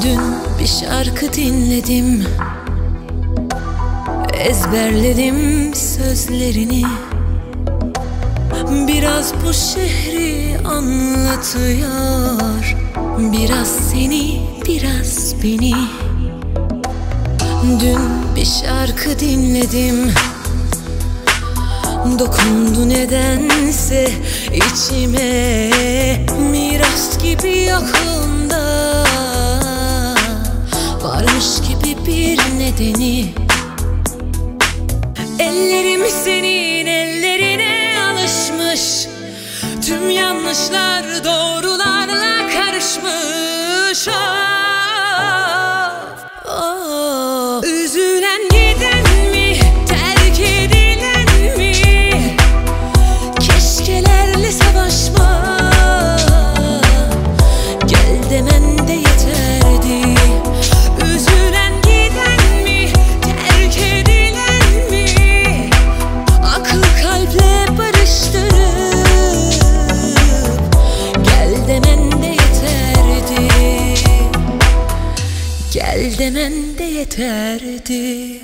Dün bir şarkı dinledim. Ezberledim sözlerini. Biraz bu şehri anlatıyor. Biraz seni, biraz beni. Dün bir şarkı dinledim. Dokundu nedense içime. Miras gibi yakın bedeni Ellerim senin ellerine alışmış. Tüm yanlışlar doğrularla Gel demen de yeterdi.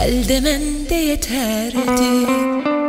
Elde men de yeterdi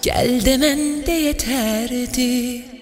Gel demen de yeterdi.